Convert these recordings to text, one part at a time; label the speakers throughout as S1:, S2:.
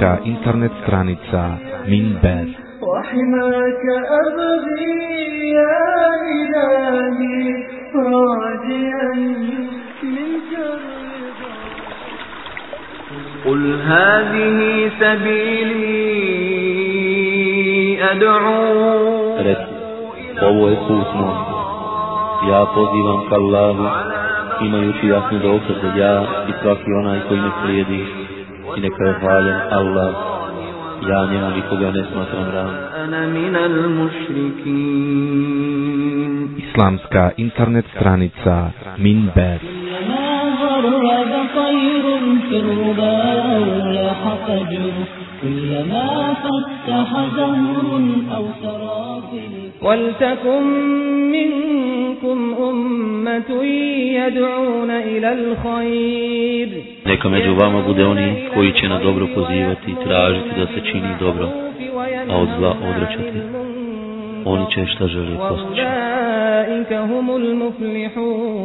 S1: islamska internet stranica Minber.
S2: وحماك أبغي يا إلهي راجعا منك
S3: قل هذه سبيلي أدعو
S4: Reci, ovo je put moj. Ja pozivam ka Allahu, imajući jasnu dokaz da ja i svaki onaj koji me slijedi i neka je hvaljen Allah. Ja njemu nikoga ne smatram ravnim.
S3: أنا من المشركين
S1: Islamska internet stranica Minber.
S2: كلما غرد طير في الربا أو لاح فجر كلما فتح زهر أو سرافل
S5: ولتكن منكم أمة يدعون إلى الخير
S4: Neka među vama bude oni koji će na dobro pozivati i tražiti da se čini dobro, a od zla odrećati. Oni će šta žele postići.
S5: أولئك هم المفلحون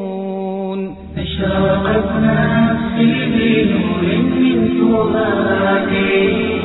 S2: أشرقت نفسي بنور من فؤادي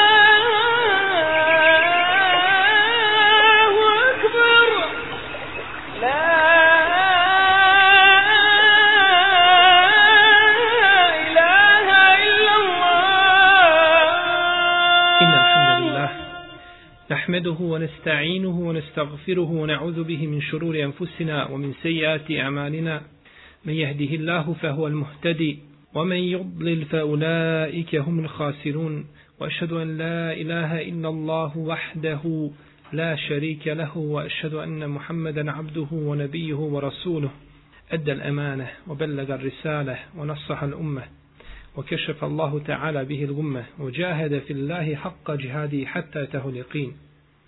S6: نحمده ونستعينه ونستغفره ونعوذ به من شرور أنفسنا ومن سيئات أعمالنا. من يهده الله فهو المهتدي ومن يضلل فأولئك هم الخاسرون. وأشهد أن لا إله إلا الله وحده لا شريك له وأشهد أن محمدا عبده ونبيه ورسوله. أدى الأمانة وبلغ الرسالة ونصح الأمة وكشف الله تعالى به الغمة وجاهد في الله حق جهاده حتى أتاه اليقين.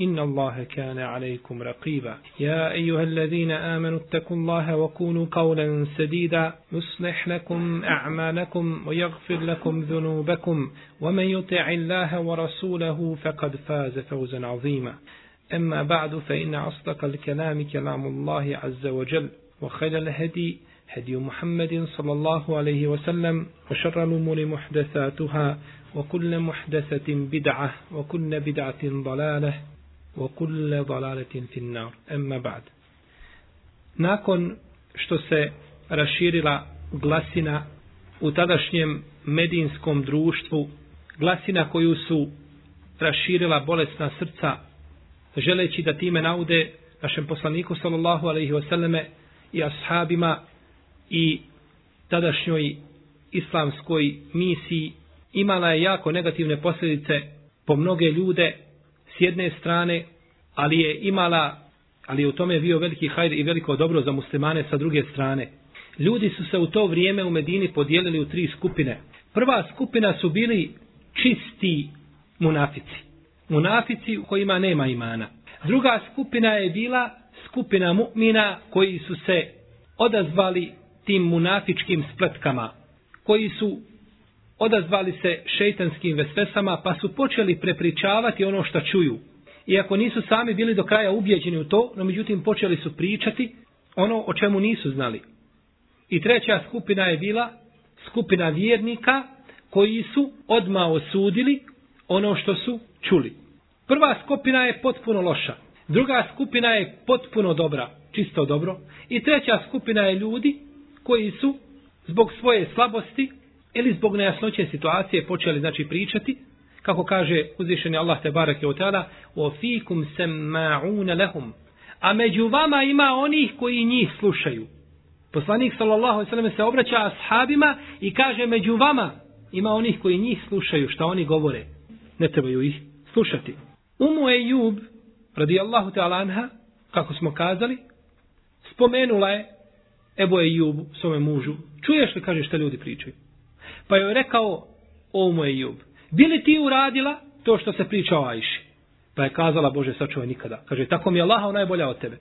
S6: إن الله كان عليكم رقيبا. يا أيها الذين آمنوا اتقوا الله وقولوا قولا سديدا. يصلح لكم أعمالكم ويغفر لكم ذنوبكم. ومن يطع الله ورسوله فقد فاز فوزا عظيما. أما بعد فإن أصدق الكلام كلام الله عز وجل وخير الهدي هدي محمد صلى الله عليه وسلم وشر الأمور محدثاتها وكل محدثة بدعة وكل بدعة ضلالة. وكل ضلالة في النار أما بعد nakon što se raširila glasina u tadašnjem medinskom društvu, glasina koju su raširila bolesna srca, želeći da time naude našem poslaniku sallallahu alaihi wasallame i ashabima i tadašnjoj islamskoj misiji imala je jako negativne posljedice po mnoge ljude s jedne strane, ali je imala, ali je u tome bio veliki hajr i veliko dobro za muslimane sa druge strane. Ljudi su se u to vrijeme u Medini podijelili u tri skupine. Prva skupina su bili čisti munafici. Munafici u kojima nema imana. Druga skupina je bila skupina mu'mina koji su se odazvali tim munafičkim spletkama, koji su odazvali se šeitanskim vesvesama pa su počeli prepričavati ono što čuju. iako nisu sami bili do kraja ubjeđeni u to, no međutim počeli su pričati ono o čemu nisu znali. I treća skupina je bila skupina vjernika koji su odma osudili ono što su čuli. Prva skupina je potpuno loša. Druga skupina je potpuno dobra, čisto dobro. I treća skupina je ljudi koji su zbog svoje slabosti ili zbog nejasnoće situacije počeli znači pričati kako kaže uzvišeni Allah te bareke o tada o fikum semma'una lahum. A među vama ima onih koji njih slušaju. Poslanik sallallahu alejhi ve sellem se obraća ashabima i kaže među vama ima onih koji njih slušaju. Šta oni govore? Ne trebaju ih slušati. Umu Ejub radijallahu ta'ala anha kako smo kazali spomenula je Ebu Ejubu svome mužu. Čuješ li kaže šta ljudi pričaju? Pa joj rekao o mu Ejub bili ti uradila to što se priča o Ajši? Pa je kazala, Bože, sačuvaj nikada. Kaže, tako mi je Allah, ona je bolja od tebe.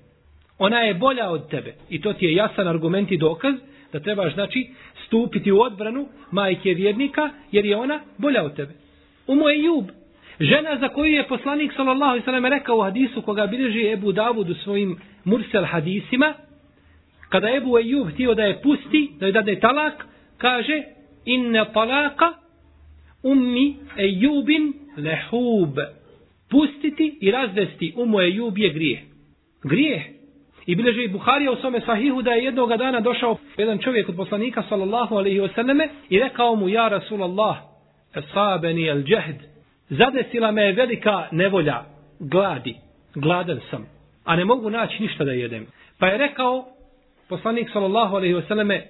S6: Ona je bolja od tebe. I to ti je jasan argument i dokaz da trebaš, znači, stupiti u odbranu majke vjernika, jer je ona bolja od tebe. U moje jub. Žena za koju je poslanik, sallallahu alejhi ve sellem rekao u hadisu koga bilježi Ebu Davud u svojim mursel hadisima, kada Ebu Ejub htio da je pusti, da je dade talak, kaže, inne talaka ummi ejubin lehub. Pustiti i razvesti umu ejub je grije. Grije. I bileže i Buharija u svome sahihu da je jednoga dana došao jedan čovjek od poslanika sallallahu alaihi wasallame i rekao mu ja Rasulallah esabeni el džehd zadesila me je velika nevolja gladi. Gladan sam. A ne mogu naći ništa da jedem. Pa je rekao poslanik sallallahu alaihi wasallame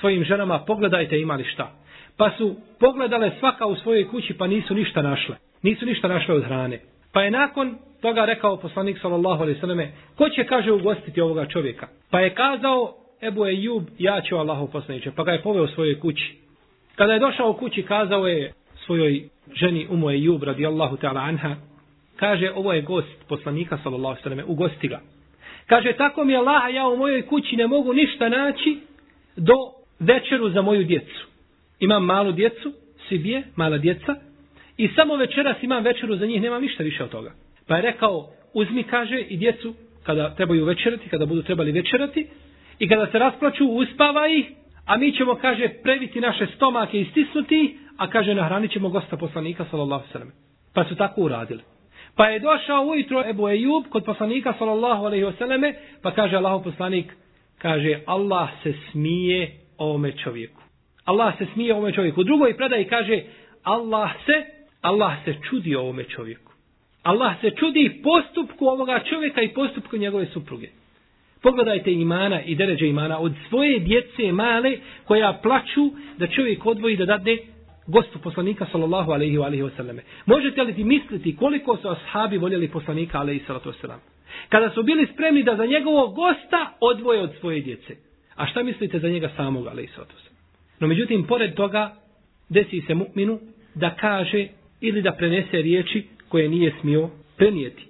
S6: svojim ženama pogledajte imali šta pa su pogledale svaka u svojoj kući pa nisu ništa našle. Nisu ništa našle od hrane. Pa je nakon toga rekao poslanik sallallahu alejhi ve selleme, ko će kaže ugostiti ovoga čovjeka? Pa je kazao Ebu Ejub, ja ću Allahu poslanice, pa ga je poveo u svojoj kući. Kada je došao u kući, kazao je svojoj ženi Umu Ejub radijallahu ta'ala anha, kaže ovo je gost poslanika sallallahu alejhi ve selleme, ugosti ga. Kaže tako mi Allah, ja u mojoj kući ne mogu ništa naći do večeru za moju djecu imam malu djecu, Sibije, mala djeca, i samo večeras imam večeru za njih, nemam ništa više od toga. Pa je rekao, uzmi, kaže, i djecu, kada trebaju večerati, kada budu trebali večerati, i kada se rasplaću, uspava ih, a mi ćemo, kaže, previti naše stomake i stisnuti, a kaže, nahranit ćemo gosta poslanika, sallallahu sallam. Pa su tako uradili. Pa je došao ujutro Ebu Ejub kod poslanika, sallallahu alaihi wasallame, pa kaže Allahu poslanik, kaže, Allah se smije ovome čovjeku. Allah se smije ovome čovjeku. U drugoj predaji kaže Allah se, Allah se čudi ovome čovjeku. Allah se čudi postupku ovoga čovjeka i postupku njegove supruge. Pogledajte imana i deređe imana od svoje djece male koja plaću da čovjek odvoji da dadne gostu poslanika sallallahu alaihi wa alaihi wasallame. Možete li ti misliti koliko su ashabi voljeli poslanika alaihi sallatu wasallam? Kada su bili spremni da za njegovog gosta odvoje od svoje djece. A šta mislite za njega samog alaihi sallatu? No međutim, pored toga, desi se mu'minu da kaže ili da prenese riječi koje nije smio prenijeti.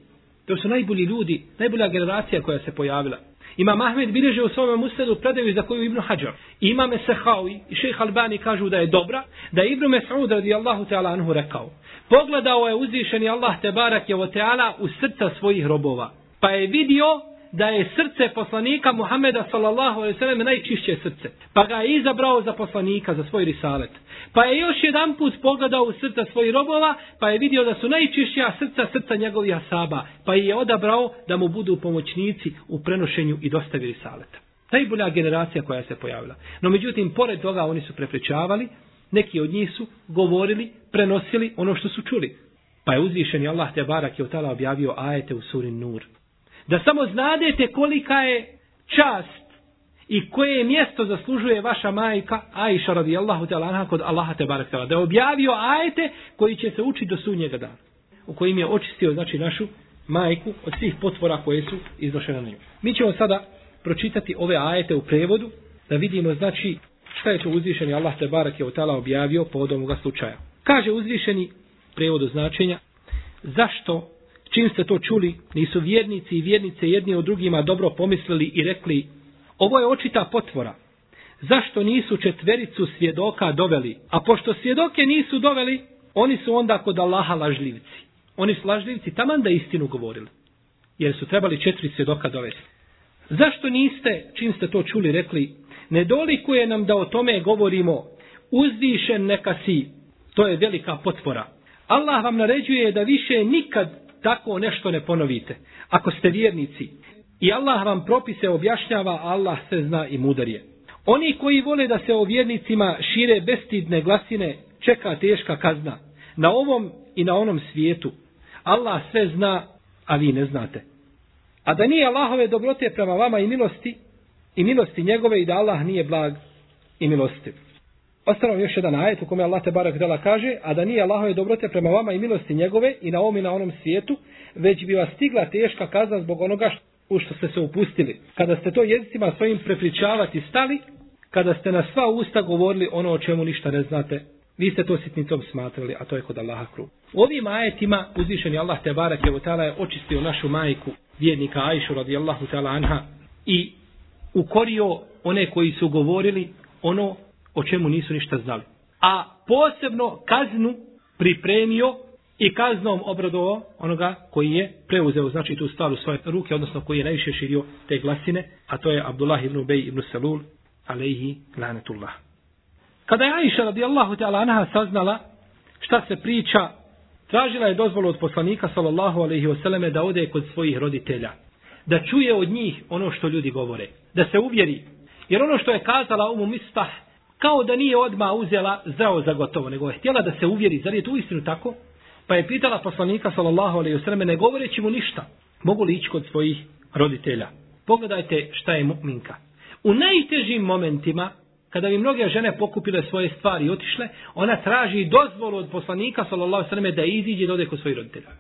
S6: To su najbolji ljudi, najbolja generacija koja se pojavila. Ima Mahmed bilježe u svome musledu predaju za koju Ibnu Hajar. Ima Mesehawi i šejh Albani kažu da je dobra, da je Ibnu Mes'ud radijallahu ta'ala anhu rekao. Pogledao je uzvišeni Allah te barak je o teala u srca svojih robova. Pa je vidio da je srce poslanika Muhameda sallallahu alejhi ve sellem najčišće srce. Pa ga je izabrao za poslanika za svoj risalet. Pa je još jedan put pogledao u srca svojih robova, pa je vidio da su najčišća srca srca njegovih asaba, pa je odabrao da mu budu pomoćnici u prenošenju i dostavi risaleta. Najbolja generacija koja se pojavila. No međutim, pored toga oni su prepričavali, neki od njih su govorili, prenosili ono što su čuli. Pa je uzvišeni Allah te barak je od objavio ajete u suri Nur. Da samo znadete kolika je čast i koje mjesto zaslužuje vaša majka Aisha radijallahu ta'ala anha kod Allaha te barek Da je objavio ajete koji će se učiti do sunnjega dana. U kojim je očistio znači našu majku od svih potvora koje su iznošene na nju. Mi ćemo sada pročitati ove ajete u prevodu da vidimo znači šta je to uzvišeni Allah te barek je ta'ala objavio povodom ovoga slučaja. Kaže uzvišeni prevodu značenja zašto čim ste to čuli, nisu vjernici i vjernice jedni od drugima dobro pomislili i rekli, ovo je očita potvora. Zašto nisu četvericu svjedoka doveli? A pošto svjedoke nisu doveli, oni su onda kod Allaha lažljivci. Oni su lažljivci taman da istinu govorili. Jer su trebali četiri svjedoka dovesti. Zašto niste, čim ste to čuli, rekli, ne dolikuje nam da o tome govorimo, uzdišen neka si, to je velika potvora. Allah vam naređuje da više nikad tako nešto ne ponovite, ako ste vjernici. I Allah vam propise objašnjava, Allah sve zna i mudar je. Oni koji vole da se o vjernicima šire bestidne glasine, čeka teška kazna. Na ovom i na onom svijetu. Allah sve zna, a vi ne znate. A da nije Allahove dobrote prema vama i milosti, i milosti njegove i da Allah nije blag i milostiv. Ostalo još jedan ajet u kome Allah te barak dela kaže, a da nije Allahove dobrote prema vama i milosti njegove i na ovom i na onom svijetu, već bi vas stigla teška kazna zbog onoga u što ste se upustili. Kada ste to jezicima svojim prepričavati stali, kada ste na sva usta govorili ono o čemu ništa ne znate, vi ste to sitnicom smatrali, a to je kod Allaha krug. U ovim ajetima uzvišeni Allah te barak je, je očistio našu majku, vjernika Ajšu radijallahu ta'ala anha i ukorio one koji su govorili ono o čemu nisu ništa znali. A posebno kaznu pripremio i kaznom obradovao onoga koji je preuzeo znači tu stvar u svoje ruke, odnosno koji je najviše širio te glasine, a to je Abdullah ibn Ubej ibn Salul, alaihi lanetullah. Kada je Aisha radijallahu ta'ala anha saznala šta se priča, tražila je dozvolu od poslanika sallallahu alaihi wasallame selleme da ode kod svojih roditelja, da čuje od njih ono što ljudi govore, da se uvjeri. Jer ono što je kazala Umu Mistah, kao da nije odma uzela zdravo za gotovo, nego je htjela da se uvjeri, zar je to istinu tako? Pa je pitala poslanika sallallahu alejhi ve selleme ne govoreći mu ništa, mogu li ići kod svojih roditelja. Pogledajte šta je mu'minka. U najtežim momentima, kada bi mnoge žene pokupile svoje stvari i otišle, ona traži dozvolu od poslanika sallallahu alejhi ve selleme da iziđe i ode kod svojih roditelja.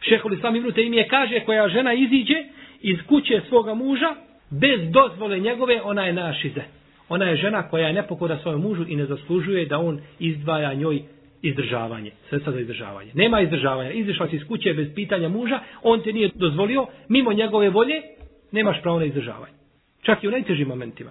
S6: Šehol Islam Ibn je kaže koja žena iziđe iz kuće svoga muža bez dozvole njegove, ona je našize. Ona je žena koja je nepokora svojom mužu i ne zaslužuje da on izdvaja njoj izdržavanje, sredstva za izdržavanje. Nema izdržavanja. Izišla si iz kuće bez pitanja muža, on te nije dozvolio, mimo njegove volje, nemaš pravo na izdržavanje. Čak i u najtežim momentima.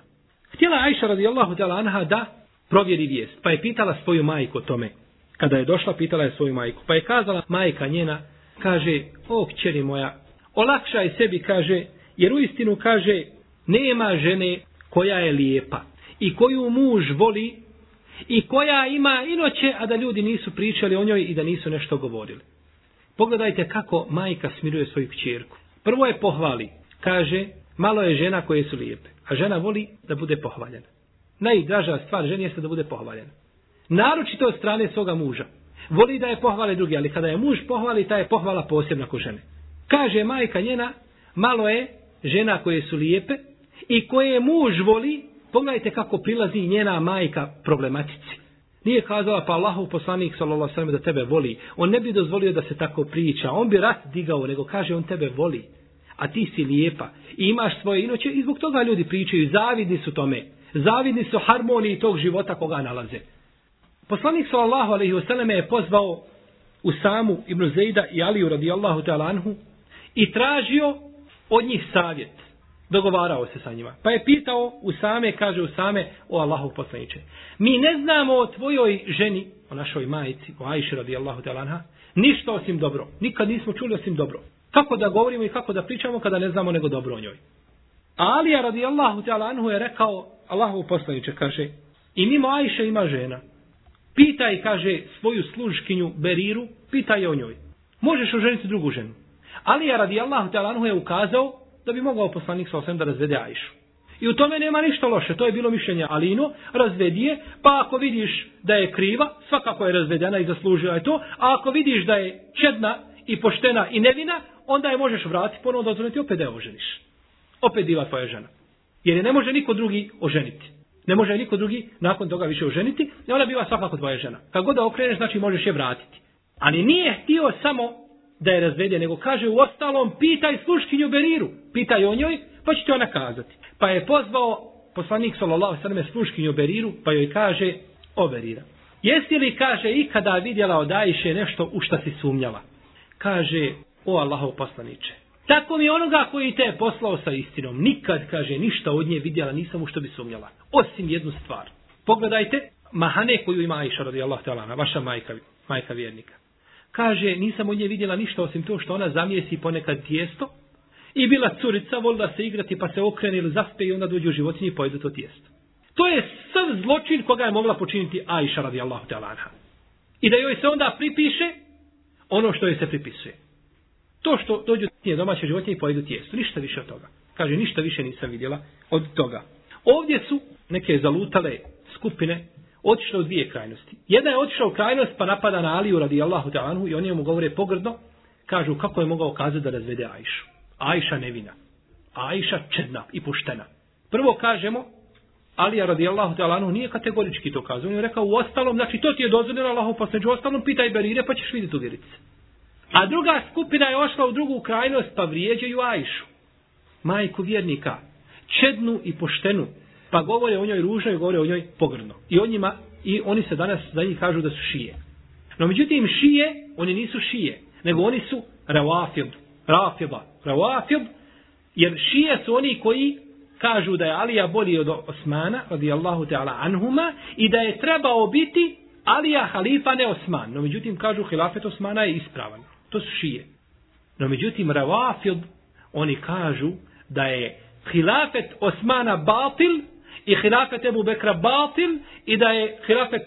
S6: Htjela Ajša radijallahu ta'ala anha da provjeri vijest, pa je pitala svoju majku o tome. Kada je došla, pitala je svoju majku. Pa je kazala majka njena, kaže, o kćeri moja, olakšaj sebi, kaže, jer u istinu kaže, nema žene koja je lijepa i koju muž voli i koja ima inoće, a da ljudi nisu pričali o njoj i da nisu nešto govorili. Pogledajte kako majka smiruje svoju kćerku. Prvo je pohvali. Kaže, malo je žena koje su lijepe. A žena voli da bude pohvaljena. Najdraža stvar ženi jeste da bude pohvaljena. Naročito od strane svoga muža. Voli da je pohvale drugi, ali kada je muž pohvali, ta je pohvala posebna ko žene. Kaže majka njena, malo je žena koje su lijepe i koje muž voli, pogledajte kako prilazi njena majka problematici. Nije kazala pa Allahov poslanik sallallahu alejhi da tebe voli. On ne bi dozvolio da se tako priča. On bi rat digao, nego kaže on tebe voli. A ti si lijepa i imaš svoje inoće i zbog toga ljudi pričaju, zavidni su tome. Zavidni su harmoniji tog života koga nalaze. Poslanik sallallahu alejhi ve selleme je pozvao Usamu ibn Zejda i Aliju radijallahu ta'ala anhu i tražio od njih savjet. Dogovarao se sa njima. Pa je pitao Usame, kaže Usame, o Allahu poslaniče. Mi ne znamo o tvojoj ženi, o našoj majici, o Ajši radijallahu ta'ala anha, ništa osim dobro. Nikad nismo čuli osim dobro. Kako da govorimo i kako da pričamo kada ne znamo nego dobro o njoj. A Alija radijallahu ta'ala anhu je rekao, Allahu poslaniče, kaže, i mimo Ajše ima žena. Pitaj, kaže, svoju služkinju Beriru, pitaj o njoj. Možeš oženiti drugu ženu. Ali je radi talanhu je ukazao da bi mogao poslanik sa osem da razvede Ajšu. I u tome nema ništa loše, to je bilo mišljenje Alino, razvedi je, pa ako vidiš da je kriva, svakako je razvedena i zaslužila je to, a ako vidiš da je čedna i poštena i nevina, onda je možeš vratiti ponovno dozvoliti opet da je oženiš. Opet bila tvoja žena. Jer je ne može niko drugi oženiti. Ne može niko drugi nakon toga više oženiti, ne ona biva svakako tvoja žena. Kad god da okreneš, znači možeš je vratiti. Ali nije htio samo da je razvede, nego kaže u ostalom, pitaj sluškinju Beriru, pitaj o njoj, pa će ti ona kazati. Pa je pozvao poslanik sallallahu sallam sluškinju Beriru, pa joj kaže, o Berira, jesi li, kaže, ikada vidjela od Ajše nešto u šta si sumnjala? Kaže, o Allahov poslaniče, Tako mi onoga koji te je poslao sa istinom. Nikad, kaže, ništa od nje vidjela, nisam u što bi sumnjala. Osim jednu stvar. Pogledajte, mahane koju ima Aisha radijallahu ta'ala, vaša majka, majka vjernika. Kaže, nisam od nje vidjela ništa osim to što ona zamijesi ponekad tijesto i bila curica, volila se igrati pa se okrene ili zaspe i onda dođe u životinji i pojede to tijesto. To je sav zločin koga je mogla počiniti Aisha radijallahu ta'ala anha. I da joj se onda pripiše ono što joj se pripisuje. To što dođu tije domaće životinje i pojedu tijesto. Ništa više od toga. Kaže, ništa više nisam vidjela od toga. Ovdje su neke zalutale skupine otišao u dvije krajnosti. Jedna je otišla u krajnost pa napada na Aliju radi Allahu ta'anhu i oni mu govore pogrdno. Kažu kako je mogao kazati da razvede Ajšu. Ajša nevina. Ajša čedna i puštena. Prvo kažemo, Alija radi Allahu ta'anhu nije kategorički to kazao. On je rekao u ostalom, znači to ti je dozvoljeno Allahu posleđu u ostalom pitaj Berire pa ćeš vidjeti u se. A druga skupina je ošla u drugu krajnost pa vrijeđaju Ajšu. Majku vjernika. Čednu i poštenu. Pa govore o njoj ružno i govore o njoj pogrdno. I, on njima, I oni se danas za njih kažu da su šije. No međutim šije, oni nisu šije. Nego oni su ravafid. Rafiba. Ravafid. Jer šije su oni koji kažu da je Alija bolji od Osmana, radijallahu ta'ala anhuma, i da je trebao biti Alija halifa, ne Osman. No međutim kažu hilafet Osmana je ispravan. To su šije. No međutim, Ravafid, oni kažu da je hilafet Osmana batil i hilafet Ebu Bekra batil i da je hilafet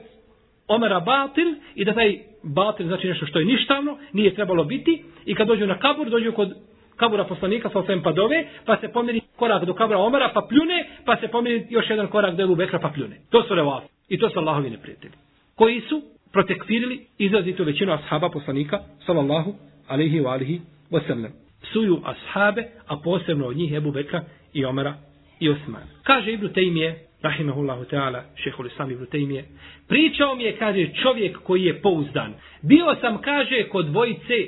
S6: Omera batil i da taj batil znači nešto što je ništavno, nije trebalo biti i kad dođu na kabur, dođu kod kabura poslanika sa osvijem padove, pa se pomiri korak do kabura Omera pa pljune, pa se pomiri još jedan korak do Ebu Bekra pa pljune. To su Ravafid. I to su Allahovi neprijatelji. Koji su protekfirili izrazitu većinu ashaba poslanika, sallallahu alaihi wa alihi wasallam. Suju ashabe, a posebno od njih Ebu Bekra i Omara i Osman. Kaže Ibnu Tejmije, rahimahullahu ta'ala, šehol Islam Ibnu Tejmije, pričao mi je, kaže, čovjek koji je pouzdan. Bio sam, kaže, kod dvojice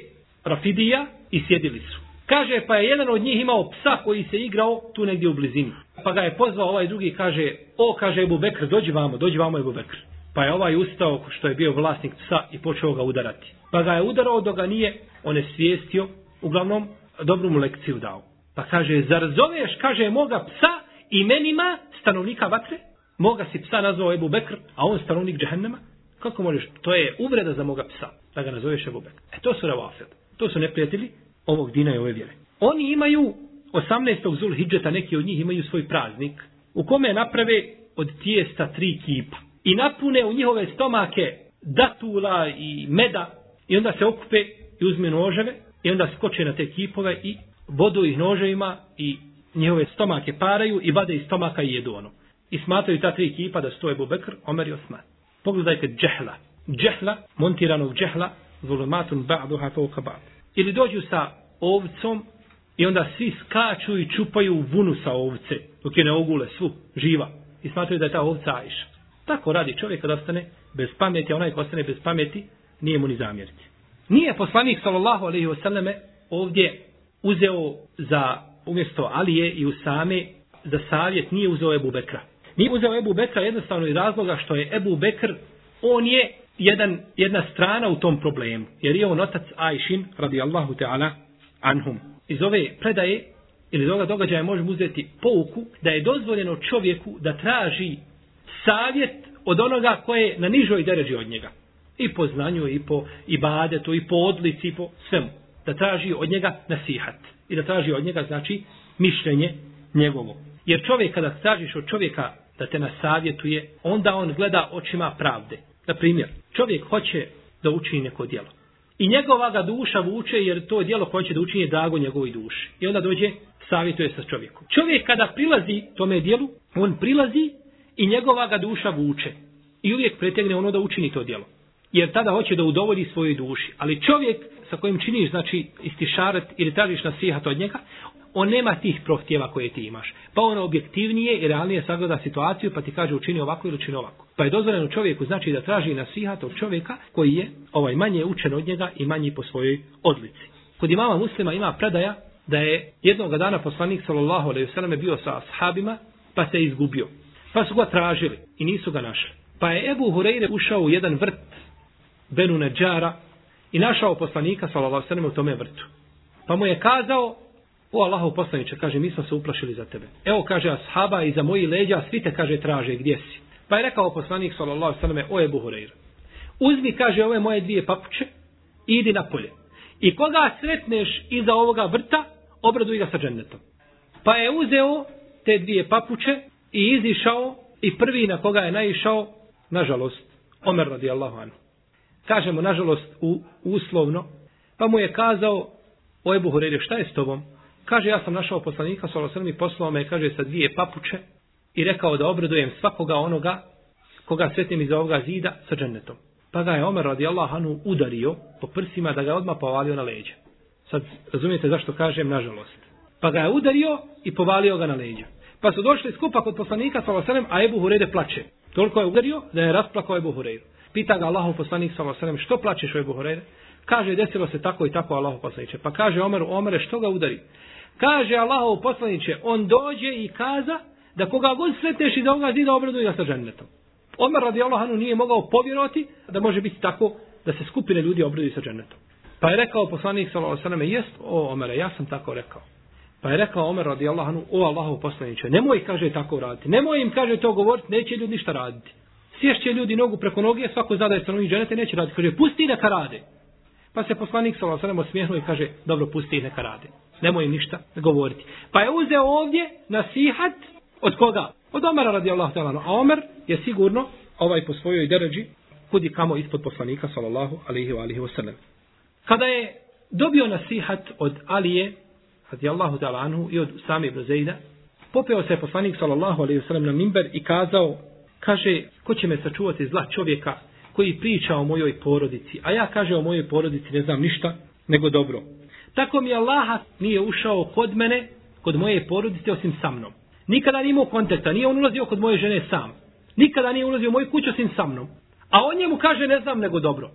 S6: Rafidija i sjedili su. Kaže, pa je jedan od njih imao psa koji se igrao tu negdje u blizini. Pa ga je pozvao ovaj drugi, kaže, o, kaže Ebu Bekr, dođi vamo, dođi vamo Ebu Bekr. Pa je ovaj ustao što je bio vlasnik psa i počeo ga udarati. Pa ga je udarao dok ga nije on je svijestio, uglavnom dobru mu lekciju dao. Pa kaže, zar zoveš, kaže, moga psa imenima stanovnika vatre? Moga si psa nazvao Ebu Bekr, a on stanovnik džehennema? Kako možeš? To je uvreda za moga psa, da ga nazoveš Ebu Bekr. E to su ravafed. To su neprijatelji ovog dina i ove vjere. Oni imaju 18. zul hijđeta, neki od njih imaju svoj praznik, u kome naprave od tijesta tri kipa i napune u njihove stomake datula i meda i onda se okupe i uzme noževe i onda skoče na te kipove i vodu ih noževima i njihove stomake paraju i vade iz stomaka i jedu ono. I smatraju ta tri kipa da stoje Bubekr, Omer i Osman. Pogledajte džehla. Džehla, montiranog džehla, zulumatun ba'duha fauka ba'd. Ili dođu sa ovcom i onda svi skaču i čupaju vunu sa ovce, dok je ne ogule svu, živa. I smatraju da je ta ovca Ajša. Tako radi čovjek kada ostane bez pameti, a onaj ko ostane bez pameti, nije mu ni zamjeriti. Nije poslanik sallallahu alejhi ve selleme ovdje uzeo za umjesto Alije i Usame za savjet nije uzeo Ebu Bekra. Nije uzeo Ebu Bekra jednostavno iz razloga što je Ebu Bekr on je jedan, jedna strana u tom problemu. Jer je on otac Ajšin radijallahu ta'ala anhum. Iz ove predaje ili iz ovoga događaja možemo uzeti pouku da je dozvoljeno čovjeku da traži savjet od onoga koje je na nižoj deređi od njega. I po znanju, i po ibadetu, i po odlici, i po svemu. Da traži od njega nasihat. I da traži od njega, znači, mišljenje njegovo. Jer čovjek, kada tražiš od čovjeka da te nasavjetuje, onda on gleda očima pravde. Na primjer, čovjek hoće da učini neko djelo. I njegova ga duša vuče jer to djelo koje će da učini je drago njegovoj duši. I onda dođe, savjetuje sa čovjekom. Čovjek kada prilazi tome djelu, on prilazi i njegova ga duša vuče. I uvijek pretegne ono da učini to djelo jer tada hoće da udovolji svojoj duši. Ali čovjek sa kojim činiš, znači, istišaret ili tražiš nasihat od njega, on nema tih prohtjeva koje ti imaš. Pa on objektivnije i realnije sagleda situaciju pa ti kaže učini ovako ili učini ovako. Pa je dozvoljeno čovjeku znači da traži nasihat od čovjeka koji je ovaj manje učen od njega i manji po svojoj odlici. Kod imama muslima ima predaja da je jednog dana poslanik sallallahu alejhi ve selleme bio sa ashabima pa se izgubio. Pa su ga tražili i nisu ga našli. Pa je Ebu Hureyre ušao u jedan vrt Benu Neđara i našao poslanika sallallahu alejhi u tome vrtu. Pa mu je kazao: "O Allahu poslanice, kaže mi smo se uplašili za tebe. Evo kaže ashaba iza moji leđa svi te kaže traže gdje si." Pa je rekao poslanik sallallahu alejhi ve selleme: "O Ebu Hurajra, uzmi kaže ove moje dvije papuče i idi na polje. I koga sretneš iza ovoga vrta, obraduj ga sa džennetom. Pa je uzeo te dvije papuče i izišao i prvi na koga je naišao, nažalost, Omer radijallahu anhu. Kažemo, nažalost, u, uslovno, pa mu je kazao, o Ebu Hureyre, šta je s tobom? Kaže, ja sam našao poslanika, svala srmi poslao me, kaže, sa dvije papuče i rekao da obradujem svakoga onoga koga svetim iz ovoga zida sa džennetom. Pa ga je Omer radijallahu anhu udario po prsima da ga je odmah povalio na leđa. Sad razumijete zašto kažem nažalost. Pa ga je udario i povalio ga na leđa. Pa su došli skupa kod poslanika sallallahu alejhi a Ebu Hurajde plače. Toliko je udario da je rasplakao Ebu Hurajdu. Pita ga Allahov poslanik sallallahu alejhi ve sellem, što plačeš o Ebu Kaže desilo se tako i tako Allahov poslanice. Pa kaže Omer, Omere što ga udari? Kaže Allahov poslanice, on dođe i kaza da koga god sretneš iz ovoga zida obraduje sa džennetom. Omer radijallahu anhu nije mogao povjerovati da može biti tako da se skupine ljudi obraduju sa džennetom. Pa je rekao poslanik sallallahu alejhi ve sellem: "Jest, o Omere, ja sam tako rekao." Pa je rekao Omer radijallahu anhu: "O Allahov poslanice, nemoj kaže tako raditi. Nemoj im kaže to govoriti, neće ljudi ništa raditi. Sješće ljudi nogu preko noge, svako zna da je stanovnik dženete, neće raditi. Kaže: "Pusti neka rade." Pa se poslanik sallallahu Lasanem ve sellem osmijehnuo i kaže: "Dobro, pusti neka rade. Nemoj im ništa govoriti." Pa je uzeo ovdje nasihat od koga? Od Omera radijallahu ta'ala. A Omer je sigurno ovaj po svojoj deređi kudi kamo ispod poslanika sallallahu alaihi wa alaihi wa sallam. Kada je dobio nasihat od Alije radijallahu Allahu i od sami ibn Zejda, popeo se poslanik sallallahu alaihi wa sallam na mimber i kazao, kaže, ko će me sačuvati zla čovjeka koji priča o mojoj porodici, a ja kaže o mojoj porodici ne znam ništa nego dobro. Tako mi Allaha nije ušao kod mene, kod moje porodice osim sa mnom. Nikada nije imao kontakta, nije on ulazio kod moje žene sam. Nikada nije ulazio u moju kuću osim sa mnom. A on njemu kaže ne znam nego dobro.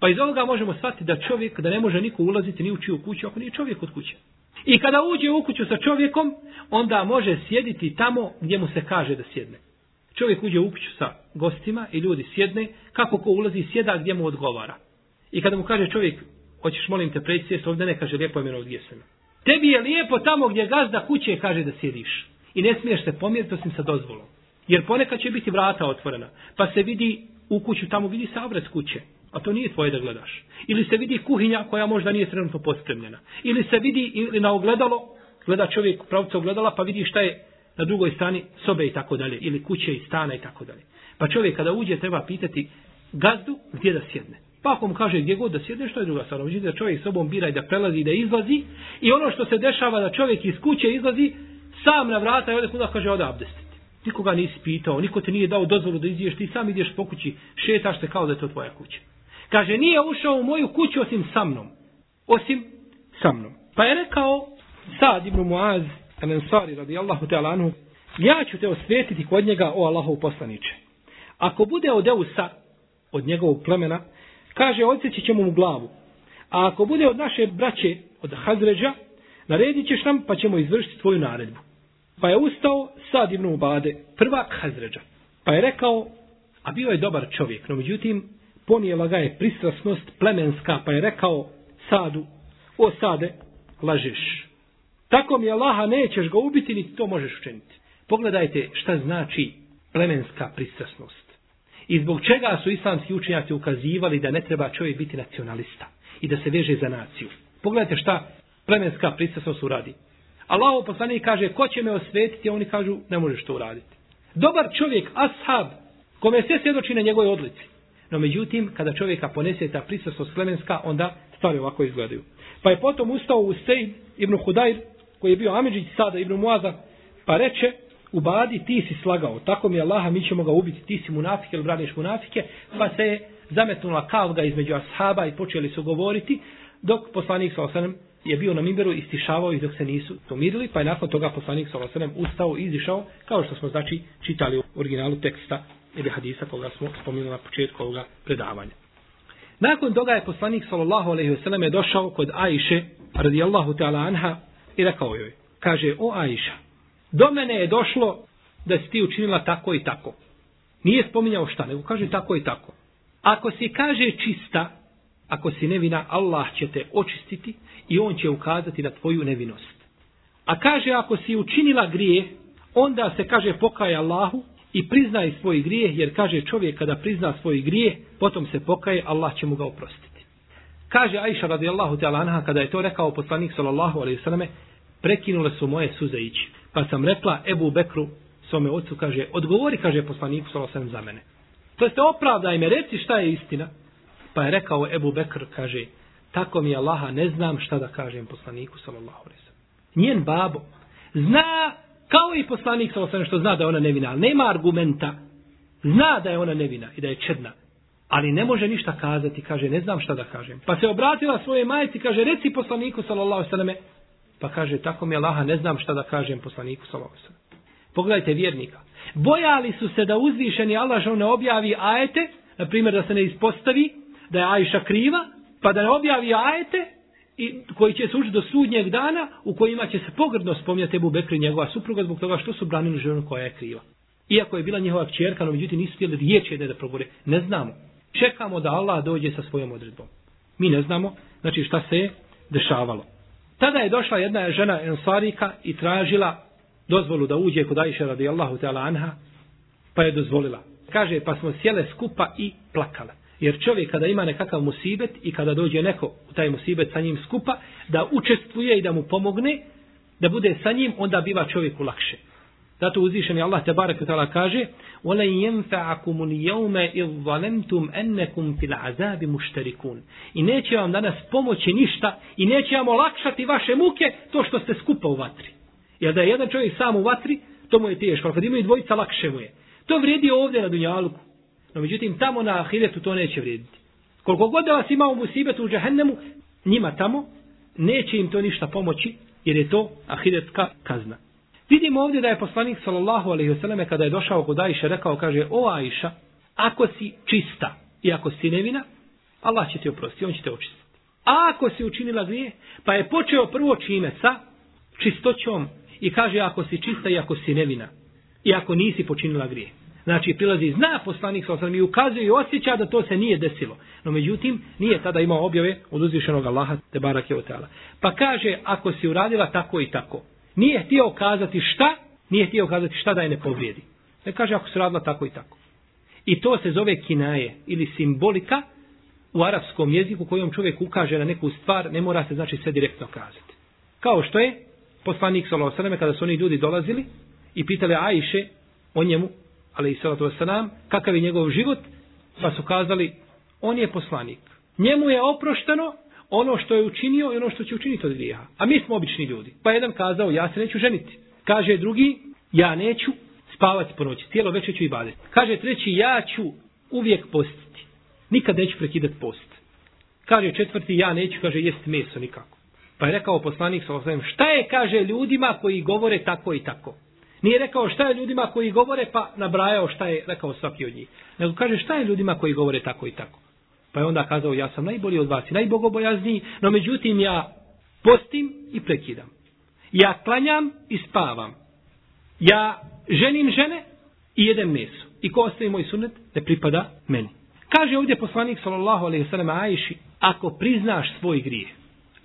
S6: Pa iz ovoga možemo shvatiti da čovjek, da ne može niko ulaziti ni u čiju kuću ako nije čovjek od kuće. I kada uđe u kuću sa čovjekom, onda može sjediti tamo gdje mu se kaže da sjedne. Čovjek uđe u kuću sa gostima i ljudi sjedne, kako ko ulazi sjeda gdje mu odgovara. I kada mu kaže čovjek, hoćeš molim te preći sjest ovdje, ne kaže lijepo je gdje sam. Tebi je lijepo tamo gdje gazda kuće kaže da sjediš. I ne smiješ se pomjeriti osim sa dozvolom. Jer ponekad će biti vrata otvorena. Pa se vidi u kuću, tamo vidi se kuće. A to nije tvoje da gledaš. Ili se vidi kuhinja koja možda nije trenutno pospremljena. Ili se vidi ili na ogledalo, gleda čovjek pravca ogledala pa vidi šta je na drugoj strani sobe i tako dalje. Ili kuće i stana i tako dalje. Pa čovjek kada uđe treba pitati gazdu gdje da sjedne. Pa ako mu kaže gdje god da sjedne, što je druga stvar. Uđe da čovjek sobom bira i da prelazi i da izlazi. I ono što se dešava da čovjek iz kuće izlazi, sam na vrata i ode kuda kaže ode abdestiti. Nikoga nisi pitao, niko ti nije dao dozvolu da iziđeš, ti sam ideš po kući, šetaš se kao da je to tvoja kuća. Kaže, nije ušao u moju kuću osim sa mnom. Osim sa mnom. Pa je rekao Sad ibn Muaz, Anensari radijallahu ta'ala anhu, ja ću te osvetiti kod njega, o Allahov poslaniče. Ako bude od Eusa, od njegovog plemena, kaže, odseći ćemo mu glavu. A ako bude od naše braće, od Hazređa, naredit ćeš nam, pa ćemo izvršiti tvoju naredbu. Pa je ustao Sad ibn Ubade, prvak Hazređa. Pa je rekao, a bio je dobar čovjek, no međutim, ponijela ga je pristrasnost plemenska, pa je rekao Sadu, o Sade, lažeš. Tako mi Allaha nećeš ga ubiti, niti to možeš učiniti. Pogledajte šta znači plemenska pristrasnost. I zbog čega su islamski učenjaci ukazivali da ne treba čovjek biti nacionalista i da se veže za naciju. Pogledajte šta plemenska pristrasnost uradi. Allahov poslanik kaže, ko će me osvetiti, a oni kažu, ne možeš to uraditi. Dobar čovjek, ashab, kome sve svjedoči na njegovoj odlici. No međutim, kada čovjeka ponese ta prisutnost plemenska, onda stvari ovako izgledaju. Pa je potom ustao u ibn Hudajr, koji je bio Amidžić sada ibn Muaza, pa reče, u badi ti si slagao, tako mi je Allaha, mi ćemo ga ubiti, ti si munafik ili braniš munafike, pa se je zametnula kavga između ashaba i počeli su govoriti, dok poslanik sa osanem je bio na mimberu i stišavao ih dok se nisu pomirili, pa je nakon toga poslanik sa osanem ustao i izišao, kao što smo znači čitali u originalu teksta ili hadisa koga smo spominjali na početku ovoga predavanja. Nakon toga je poslanik sallallahu alejhi ve selleme došao kod Ajše radijallahu ta'ala anha i rekao joj: "Kaže o Ajša, do mene je došlo da si ti učinila tako i tako." Nije spominjao šta, nego kaže tako i tako. Ako si kaže čista, ako si nevina, Allah će te očistiti i on će ukazati na tvoju nevinost. A kaže ako si učinila grije, onda se kaže pokaj Allahu i priznaj svoj grijeh, jer kaže čovjek kada prizna svoj grijeh, potom se pokaje, Allah će mu ga oprostiti. Kaže Aisha radijallahu ta'ala anha kada je to rekao poslanik sallallahu alaihi sallame, prekinule su moje suze ići. Pa sam rekla Ebu Bekru, svome ocu, kaže, odgovori, kaže poslaniku sallallahu alaihi za mene. To jeste opravdaj me, reci šta je istina. Pa je rekao Ebu Bekr, kaže, tako mi Allaha ne znam šta da kažem poslaniku sallallahu alaihi Njen babo zna kao i poslanik sallallahu alaihi što zna da je ona nevina, ali nema argumenta. Zna da je ona nevina i da je čedna ali ne može ništa kazati, kaže, ne znam šta da kažem. Pa se obratila svoje majici, kaže, reci poslaniku, sallallahu sallam, pa kaže, tako mi Allaha, ne znam šta da kažem poslaniku, sallallahu sallam. Pogledajte vjernika. Bojali su se da uzvišeni Allah što ne objavi ajete, na primjer da se ne ispostavi, da je Ajša kriva, pa da ne objavi ajete, i koji će se ući do sudnjeg dana, u kojima će se pogrdno spominjati Ebu Bekri njegova supruga, zbog toga što su branili ženu koja je kriva. Iako je bila njihova čerka, no međutim nisu htjeli riječi da progore. Ne znamo čekamo da Allah dođe sa svojom odredbom. Mi ne znamo, znači šta se je dešavalo. Tada je došla jedna žena Ensarika i tražila dozvolu da uđe kod Aisha radijallahu ta'ala anha, pa je dozvolila. Kaže, pa smo sjele skupa i plakale. Jer čovjek kada ima nekakav musibet i kada dođe neko u taj musibet sa njim skupa, da učestvuje i da mu pomogne, da bude sa njim, onda biva čovjeku lakše. Zato uzvišeni Allah te barek tala kaže: "Wala yanfa'akum al-yawma idh zalamtum annakum fil 'azabi mushtarikun." I neće vam danas pomoći ništa i neće vam olakšati vaše muke to što ste skupa u vatri. Jer da je jedan čovjek sam u vatri, to mu je teško, kad imaju dvojica lakše mu je. To vrijedi ovdje na dunjaluku. No međutim tamo na ahiretu to neće vrijediti. Koliko god da vas ima u musibetu u džahennemu, njima tamo neće im to ništa pomoći, jer je to ahiretska kazna. Vidimo ovdje da je poslanik sallallahu alejhi ve selleme kada je došao kod Ajše rekao kaže o Ajša ako si čista i ako si nevina Allah će te oprostiti on će te očistiti. A ako si učinila grije pa je počeo prvo čime sa čistoćom i kaže ako si čista i ako si nevina i ako nisi počinila grije. Znači prilazi zna poslanik sallallahu alejhi i ukazuje i osjeća da to se nije desilo. No međutim nije tada imao objave od uzvišenog Allaha te barake otala. Pa kaže ako si uradila tako i tako nije htio kazati šta, nije htio kazati šta da je ne povrijedi. Ne kaže ako se radila tako i tako. I to se zove kinaje ili simbolika u arapskom jeziku kojom čovjek ukaže na neku stvar, ne mora se znači sve direktno kazati. Kao što je poslanik sallallahu alejhi kada su oni ljudi dolazili i pitali Ajše o njemu, ali i sallallahu alejhi kakav je njegov život, pa su kazali on je poslanik. Njemu je oprošteno ono što je učinio i ono što će učiniti od grijeha. A mi smo obični ljudi. Pa jedan kazao, ja se neću ženiti. Kaže drugi, ja neću spavati po noći. Cijelo večer ću i baditi. Kaže treći, ja ću uvijek postiti. Nikad neću prekidati post. Kaže četvrti, ja neću, kaže, jesti meso nikako. Pa je rekao poslanik sa osvijem, šta je, kaže, ljudima koji govore tako i tako. Nije rekao šta je ljudima koji govore, pa nabrajao šta je rekao svaki od njih. Nego kaže šta je ljudima koji govore tako i tako. Pa je onda kazao, ja sam najbolji od vas i najbogobojazniji, no međutim ja postim i prekidam. Ja klanjam i spavam. Ja ženim žene i jedem meso. I ko ostaje moj sunet, ne pripada meni. Kaže ovdje poslanik sallallahu alejhi ve sellem Ajši, ako priznaš svoj grijeh,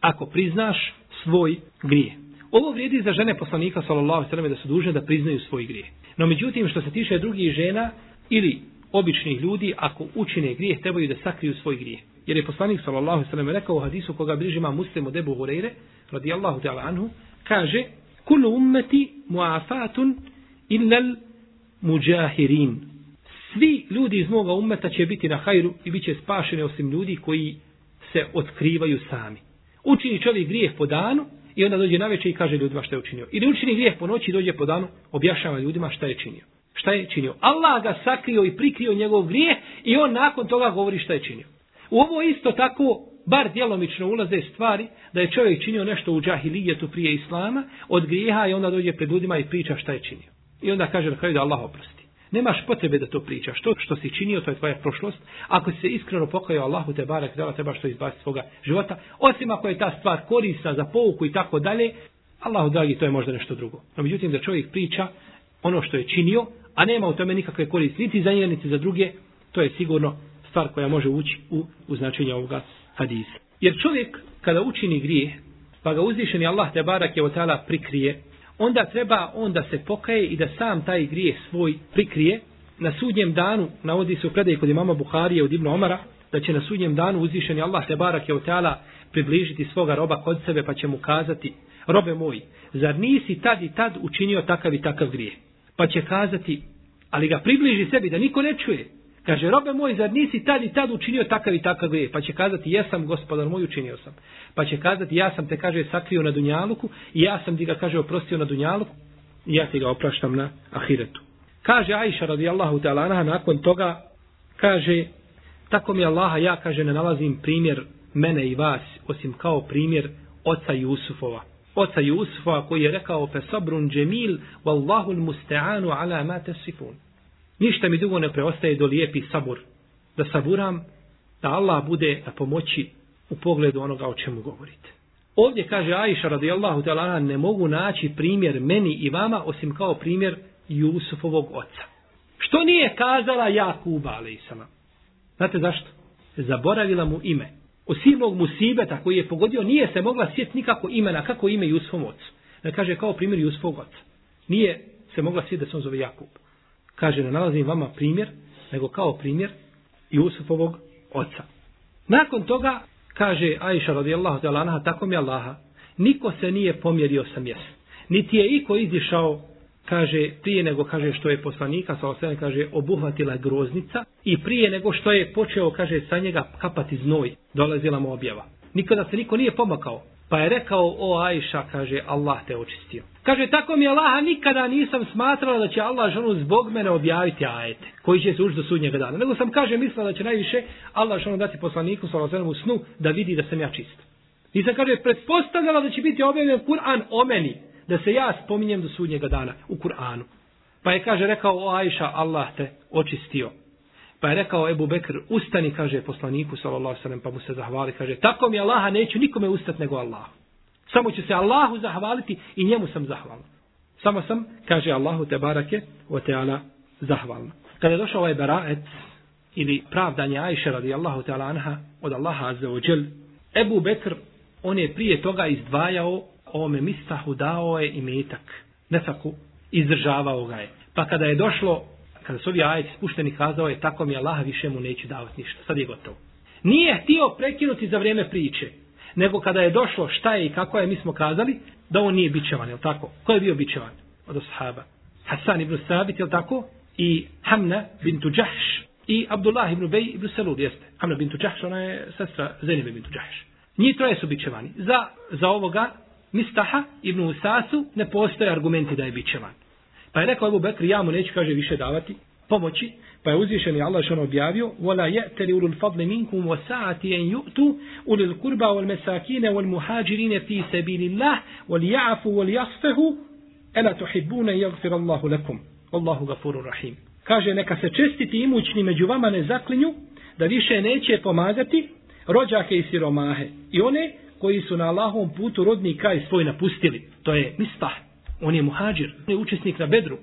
S6: ako priznaš svoj grijeh. Ovo vrijedi za žene poslanika sallallahu alejhi ve sellem da su dužne da priznaju svoj grijeh. No međutim što se tiče drugih žena ili običnih ljudi ako učine grijeh trebaju da sakriju svoj grijeh. Jer je poslanik sallallahu alejhi ve sellem rekao u hadisu koga bližima Muslim od Abu Hurajre radijallahu ta'ala anhu kaže kullu ummati mu'afatun illa al mujahirin. Svi ljudi iz moga ummeta će biti na hajru i bit će spašeni osim ljudi koji se otkrivaju sami. Učini čovjek grijeh po danu i onda dođe na večer i kaže ljudima šta je učinio. Ili učini grijeh po noći i dođe po danu, objašava ljudima šta je činio. Šta je činio? Allah ga sakrio i prikrio njegov grijeh i on nakon toga govori šta je činio. U ovo isto tako, bar djelomično ulaze stvari da je čovjek činio nešto u džahilijetu prije Islama od grijeha i onda dođe pred ljudima i priča šta je činio. I onda kaže na kraju da Allah oprosti. Nemaš potrebe da to pričaš. To što si činio, to je tvoja prošlost. Ako si se iskreno pokajao Allahu te barek, da trebaš to izbaciti svoga života. Osim ako je ta stvar korisna za pouku i tako dalje, Allahu dragi, to je možda nešto drugo. No, međutim, da čovjek priča ono što je činio, a nema u tome nikakve koristi niti za njega, niti za druge, to je sigurno stvar koja može ući u, u značenje ovoga hadisa. Jer čovjek kada učini grije, pa ga uzvišeni Allah te barak je otala prikrije, onda treba on da se pokaje i da sam taj grije svoj prikrije. Na sudnjem danu, navodi se u predaj kod imama Buharije od Ibn Omara, da će na sudnjem danu uzvišeni Allah te barak je otala približiti svoga roba kod sebe pa će mu kazati robe moj, zar nisi tad i tad učinio takav i takav grijeh? Pa će kazati, ali ga približi sebi da niko ne čuje. Kaže, robe moj, zar nisi tad i tad učinio takav i takav grije? Pa će kazati, jesam, gospodar moj, učinio sam. Pa će kazati, ja sam te, kaže, sakrio na Dunjaluku i ja sam ti ga, kaže, oprostio na Dunjaluku i ja ti ga opraštam na Ahiretu. Kaže Aisha radijallahu ta'ala anha, nakon toga, kaže, tako mi Allaha, ja, kaže, ne nalazim primjer mene i vas, osim kao primjer oca Jusufova. Oca Jusufa koji je rekao, fe sabrun džemil, wallahu musta'anu ala ma tesifun. Ništa mi dugo ne preostaje do lijepi sabur. Da saburam, da Allah bude na pomoći u pogledu onoga o čemu govorite. Ovdje kaže Aisha radijallahu ta'ala ne mogu naći primjer meni i vama osim kao primjer Jusufovog oca. Što nije kazala Jakuba alaihissalam? Znate zašto? Zaboravila mu ime. O silnog musibeta koji je pogodio nije se mogla sjetiti nikako imena, kako ime Jusufom ocu. Ne kaže kao primjer Jusufog oca. Nije se mogla sjetiti da se on zove Jakub kaže ne nalazim vama primjer, nego kao primjer Jusufovog oca. Nakon toga, kaže Aisha radijallahu ta'ala anha, tako mi Allaha, niko se nije pomjerio sa mjesta. Niti je iko izišao, kaže, prije nego, kaže, što je poslanika, sa osvijem, kaže, obuhvatila groznica i prije nego što je počeo, kaže, sa njega kapati znoj, dolazila mu objava. Nikada se niko nije pomakao. Pa je rekao, o Ajša, kaže, Allah te očistio. Kaže, tako mi Allaha nikada nisam smatrala da će Allah ženu zbog mene objaviti ajete, koji će se ući do sudnjega dana. Nego sam, kaže, mislila da će najviše Allah ženu dati poslaniku sa u snu da vidi da sam ja čist. Nisam, kaže, pretpostavljala da će biti objavljen Kur'an o meni, da se ja spominjem do sudnjega dana u Kur'anu. Pa je, kaže, rekao, o Ajša, Allah te očistio. Pa je rekao Ebu Bekr, ustani, kaže poslaniku, sallallahu sallam, pa mu se zahvali, kaže, tako mi Allaha neću nikome ustati nego Allah. Samo ću se Allahu zahvaliti i njemu sam zahvalan. Samo sam, kaže Allahu te barake, o teala zahvalna. Kada je došao ovaj beraet, ili pravdanje Ajše radijallahu ta'ala anha od Allaha azza wa džel, Ebu Bekr, on je prije toga izdvajao ovome mistahu dao je i metak. Nefaku, izdržavao ga je. Pa kada je došlo kada su ovi ajeti spušteni, kazao je, tako mi Allah više mu neće davati ništa. Sad je gotovo. Nije htio prekinuti za vrijeme priče, nego kada je došlo šta je i kako je, mi smo kazali, da on nije bićevan, je tako? Ko je bio bićevan od ashaba? Hasan ibn Sabit, je tako? I Hamna bintu Đahš i Abdullah ibn Bej ibn Salud, jeste. Hamna bintu Đahš, ona je sestra Zenibe bintu Đahš. Njih troje su bićevani. Za, za ovoga Mistaha ibn Usasu ne postoje argumenti da je bićevan. Pa je rekao Ebu Bekr, ja mu neću, kaže, više davati pomoći, pa je uzvišen Allah što on objavio, وَلَا يَأْتَلِ أُولُ الْفَضْلِ مِنْكُمْ وَسَاعَةِ أَنْ يُؤْتُوا أُولِ الْقُرْبَى وَالْمَسَاكِينَ وَالْمُحَاجِرِينَ فِي سَبِيلِ اللَّهِ وَلْيَعْفُوا وَلْيَصْفَهُوا أَلَا تُحِبُّونَ يَغْفِرَ اللَّهُ لَكُمْ وَاللَّهُ غَفُورٌ رَحِيمٌ Kaže, neka se čestiti imućni među vama ne zaklinju, da više neće pomagati rođake i siromahe. I one koji su na Allahovom putu rodni kraj svoj napustili. To je mistah, On je muhađir, on je učesnik na bedru.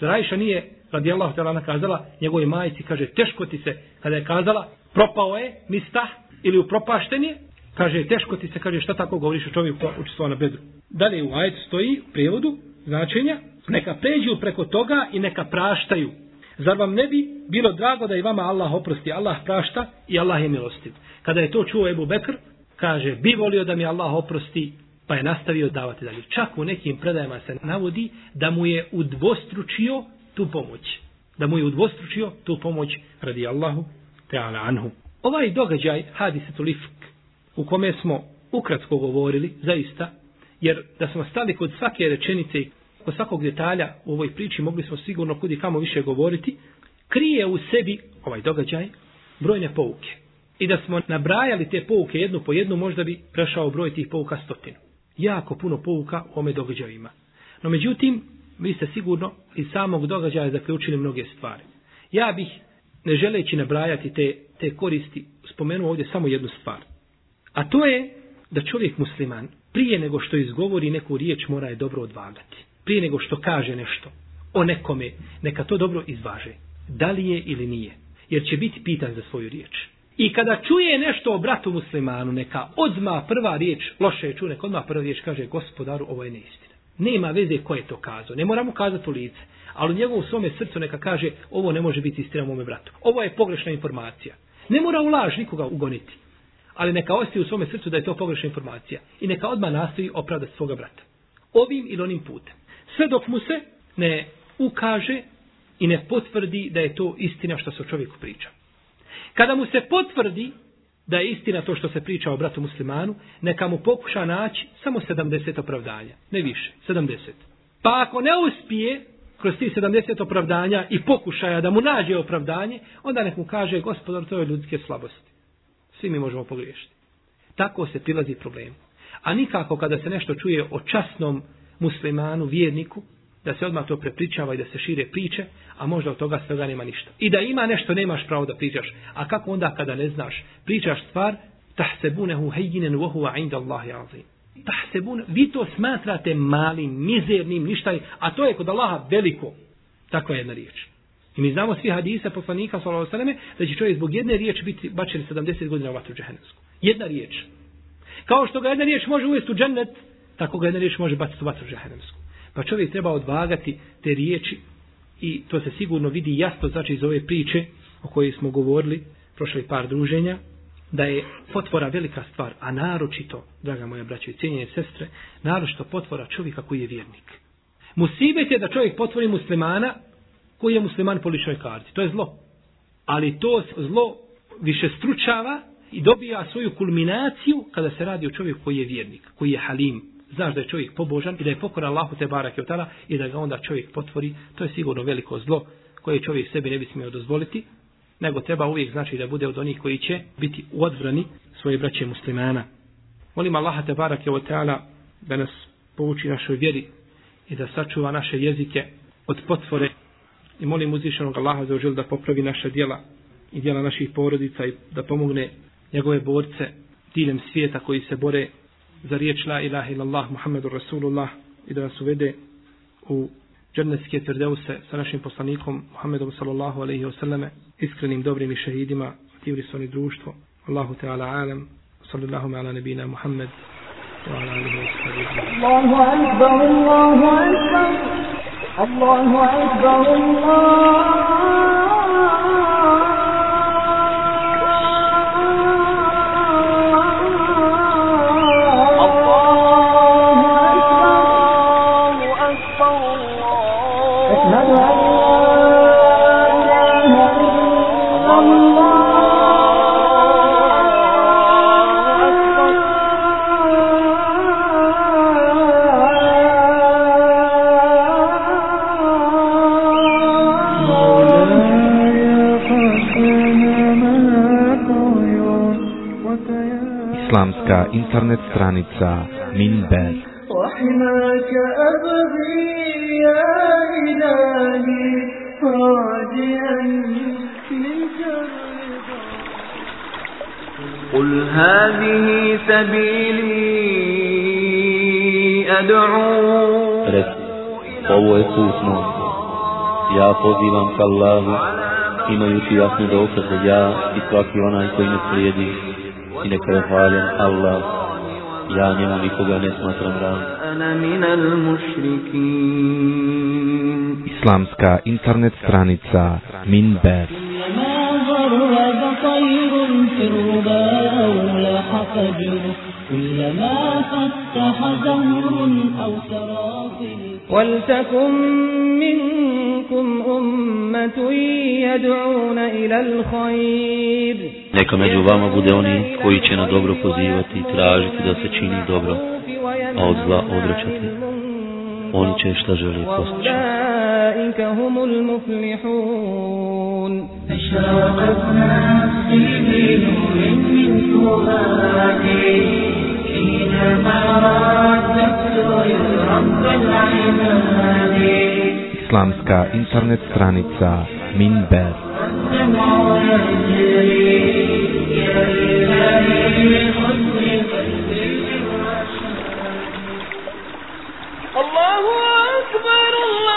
S6: Zarajša nije, radi Allah kazala, njegovoj majici, kaže, teško ti se, kada je kazala, propao je, mista, ili upropašten je, kaže, teško ti se, kaže, šta tako govoriš o čovjeku ko učestvova na bedru. Dalje u ajetu stoji u prijevodu značenja, neka pređu preko toga i neka praštaju. Zar vam ne bi bilo drago da i vama Allah oprosti, Allah prašta i Allah je milostiv. Kada je to čuo Ebu Bekr, kaže, bi volio da mi Allah oprosti Pa je nastavio davati dalje. Čak u nekim predajama se navodi da mu je udvostručio tu pomoć. Da mu je udvostručio tu pomoć radi Allahu ta'ala anhu. Ovaj događaj, hadisetu lifk, u kome smo ukratko govorili, zaista, jer da smo stali kod svake rečenice i kod svakog detalja u ovoj priči, mogli smo sigurno kudi kamo više govoriti, krije u sebi ovaj događaj brojne pouke. I da smo nabrajali te pouke jednu po jednu, možda bi prešao broj tih pouka stotinu jako puno pouka u ome događaju ima. No međutim, vi ste sigurno iz samog događaja zaključili mnoge stvari. Ja bih, ne želeći nabrajati te, te koristi, spomenuo ovdje samo jednu stvar. A to je da čovjek musliman, prije nego što izgovori neku riječ, mora je dobro odvagati. Prije nego što kaže nešto o nekome, neka to dobro izvaže. Da li je ili nije. Jer će biti pitan za svoju riječ. I kada čuje nešto o bratu muslimanu, neka odma prva riječ, loše je čuje, neka odma prva riječ kaže, gospodaru, ovo je neistina. Nema veze ko je to kazao, ne moramo kazati u lice, ali u njegovom svome srcu neka kaže, ovo ne može biti istina mome bratu. Ovo je pogrešna informacija. Ne mora u laž nikoga ugoniti. Ali neka ostaje u svome srcu da je to pogrešna informacija. I neka odmah nastoji opravdati svoga brata. Ovim ili onim putem. Sve dok mu se ne ukaže i ne potvrdi da je to istina što se o čovjeku priča. Kada mu se potvrdi da je istina to što se priča o bratu muslimanu, neka mu pokuša naći samo 70 opravdanja. Ne više, 70. Pa ako ne uspije kroz ti 70 opravdanja i pokušaja da mu nađe opravdanje, onda nek mu kaže, gospodar, to je ljudske slabosti. Svi mi možemo pogriješiti. Tako se prilazi problemu. A nikako kada se nešto čuje o časnom muslimanu, vjerniku, da se odmah to prepričava i da se šire priče, a možda od toga svega nema ništa. I da ima nešto, nemaš pravo da pričaš. A kako onda kada ne znaš, pričaš stvar, tahsebunehu hejinen vohuva inda Allahi azim. Tahsebun, vi to smatrate malim, mizernim, ništa, a to je kod Allaha veliko. Takva jedna riječ. I mi znamo svi hadisa poslanika sallallahu alejhi ve da će čovjek zbog jedne riječi biti bačen 70 godina u vatru džehennemsku. Jedna riječ. Kao što ga jedna riječ može uvesti u džennet, tako ga jedna riječ može baciti u vatru džehennemsku. Pa čovjek treba odvagati te riječi i to se sigurno vidi jasno znači iz ove priče o kojoj smo govorili prošli par druženja da je potvora velika stvar, a naročito, draga moja braća i cijenjene sestre, naročito potvora čovjeka koji je vjernik. Musibet je da čovjek potvori muslimana koji je musliman po ličnoj karti. To je zlo. Ali to zlo više stručava i dobija svoju kulminaciju kada se radi o čovjeku koji je vjernik, koji je halim, znaš da je čovjek pobožan i da je pokora Allahu te barake i otala i da ga onda čovjek potvori, to je sigurno veliko zlo koje čovjek sebi ne bi smio dozvoliti, nego treba uvijek znači da bude od onih koji će biti u odvrani svoje braće muslimana. Molim Allaha te barake i otala da nas pouči našoj vjeri i da sačuva naše jezike od potvore i molim uzvišenog Allaha za ožel da popravi naša dijela i dijela naših porodica i da pomogne njegove borce diljem svijeta koji se bore za riječ la ilaha illallah Muhammedur Rasulullah i da nas uvede u džernetske tvrdeuse sa našim poslanikom Muhammedom sallallahu alaihi wa sallame iskrenim dobrim i šehidima civilisoni društvo. Allahu Teala alam. Sallallahu ala nebina Muhammed wa ala alihi wa sallam
S2: Allahu akbar Allahu akbar. Allahu
S1: internet stranica Minber.
S2: وحماك أبغي يا إلهي راجيا منك
S3: قل هذه سبيلي أدعو
S4: Reci, ovo je put moj. Ja pozivam ka Allahu, imajući jasne dokaze ja i svaki onaj koji me slijedi. നിനക്കത് പാലൻ
S3: അള്ളാഹ് ഞാൻ നമിക്കുക
S1: Islamska internet stranica Minber
S2: كلما فتح زهر أو سرافل
S5: ولتكن منكم أمة يدعون إلى الخير
S4: Neka među vama bude oni koji će na dobro pozivati i tražiti da se čini dobro, a od zla odrećati. Oni će šta želi postići.
S1: Islamska internet stranica Minber.
S2: الله أكبر الله